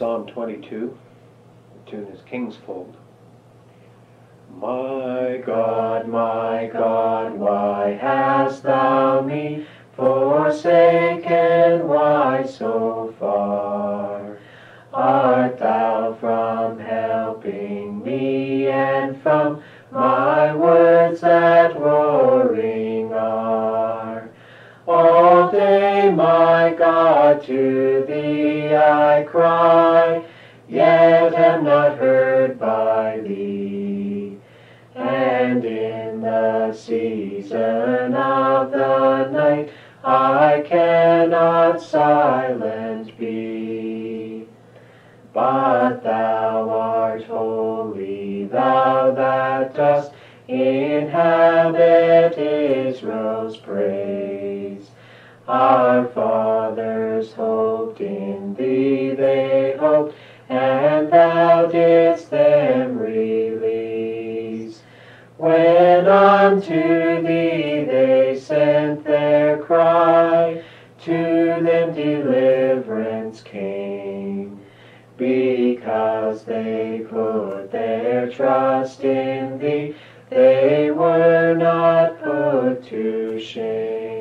Psalm 22, the tune is Kingsfold. My God, my God, why hast thou me forsaken? Why so far? Art thou from helping me and from my words that roll? my God, to thee I cry, yet am not heard by thee. And in the season of the night I cannot silent be. But thou art holy, thou that dost inhabit Israel's praise. Our fathers hoped in thee, they hoped, and thou didst them release. When unto thee they sent their cry, to them deliverance came. Because they put their trust in thee, they were not put to shame.